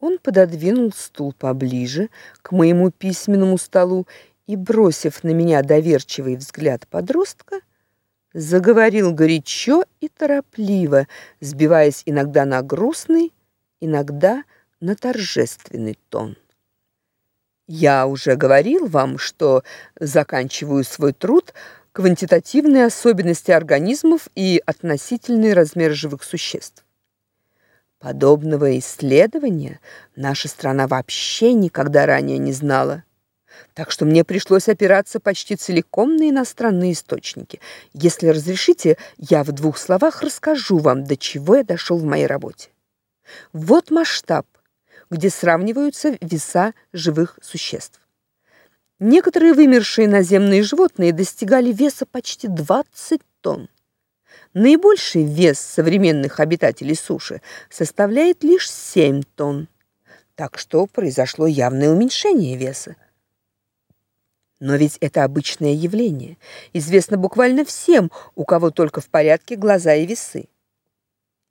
Он пододвинул стул поближе к моему письменному столу и, бросив на меня доверчивый взгляд подростка, заговорил горячо и торопливо, сбиваясь иногда на грустный, иногда на торжественный тон. Я уже говорил вам, что заканчиваю свой труд квантитативные особенности организмов и относительный размер живых существ. Подобного исследования наша страна вообще никогда ранее не знала. Так что мне пришлось опираться почти целиком на иностранные источники. Если разрешите, я в двух словах расскажу вам, до чего я дошел в моей работе. Вот масштаб, где сравниваются веса живых существ. Некоторые вымершие наземные животные достигали веса почти 20 тонн. Наибольший вес современных обитателей суши составляет лишь 7 тонн. Так что произошло явное уменьшение веса. Но ведь это обычное явление, известно буквально всем, у кого только в порядке глаза и весы.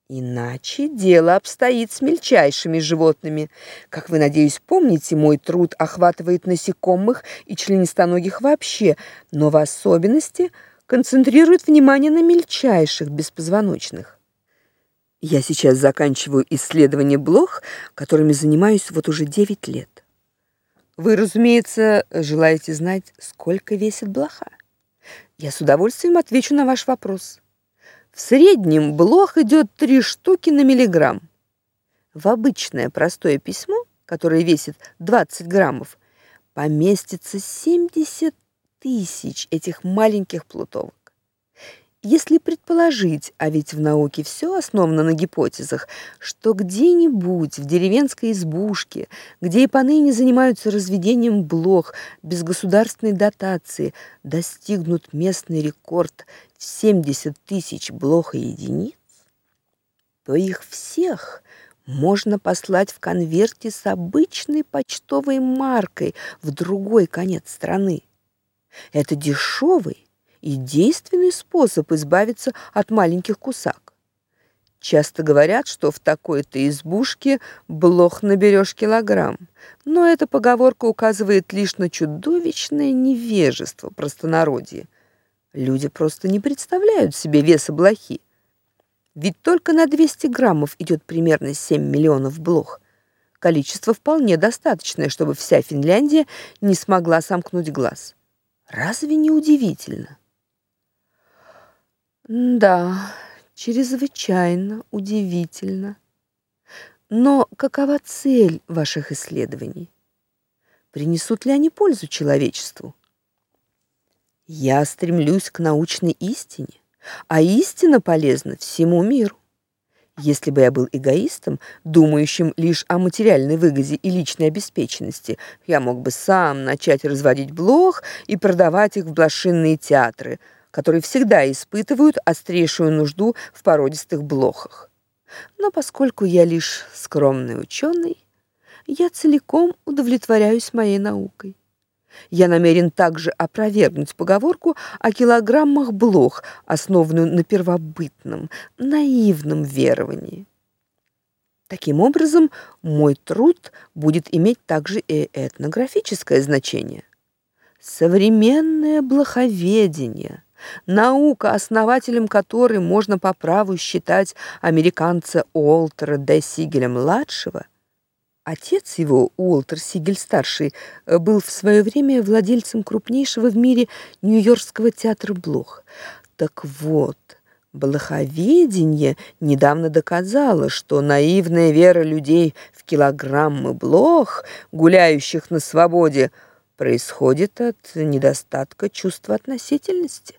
Иначе дело обстоит с мельчайшими животными. Как вы, надеюсь, помните, мой труд охватывает насекомых и членистоногих вообще, но в особенности – концентрирует внимание на мельчайших беспозвоночных. Я сейчас заканчиваю исследование блох, которыми занимаюсь вот уже 9 лет. Вы, разумеется, желаете знать, сколько весит блоха? Я с удовольствием отвечу на ваш вопрос. В среднем блох идет 3 штуки на миллиграмм. В обычное простое письмо, которое весит 20 граммов, поместится 70 тысяч этих маленьких плутовок. Если предположить, а ведь в науке все основано на гипотезах, что где-нибудь в деревенской избушке, где и поныне занимаются разведением блох без государственной дотации, достигнут местный рекорд в 70 тысяч блох и единиц, то их всех можно послать в конверте с обычной почтовой маркой в другой конец страны. Это дешевый и действенный способ избавиться от маленьких кусак. Часто говорят, что в такой-то избушке блох наберешь килограмм, но эта поговорка указывает лишь на чудовищное невежество простонародья. Люди просто не представляют себе веса блохи. Ведь только на 200 граммов идет примерно 7 миллионов блох. Количество вполне достаточное, чтобы вся Финляндия не смогла сомкнуть глаз. Разве не удивительно? Да, чрезвычайно удивительно. Но какова цель ваших исследований? Принесут ли они пользу человечеству? Я стремлюсь к научной истине, а истина полезна всему миру. Если бы я был эгоистом, думающим лишь о материальной выгоде и личной обеспеченности, я мог бы сам начать разводить блох и продавать их в блошинные театры, которые всегда испытывают острейшую нужду в породистых блохах. Но поскольку я лишь скромный ученый, я целиком удовлетворяюсь моей наукой. Я намерен также опровергнуть поговорку о килограммах блох, основанную на первобытном, наивном веровании. Таким образом, мой труд будет иметь также и этнографическое значение. Современное блоховедение, наука, основателем которой можно по праву считать американца Уолтера Д. Сигеля-младшего – Отец его, Уолтер Сигель-старший, был в свое время владельцем крупнейшего в мире Нью-Йоркского театра Блох. Так вот, Блоховедение недавно доказало, что наивная вера людей в килограммы блох, гуляющих на свободе, происходит от недостатка чувства относительности.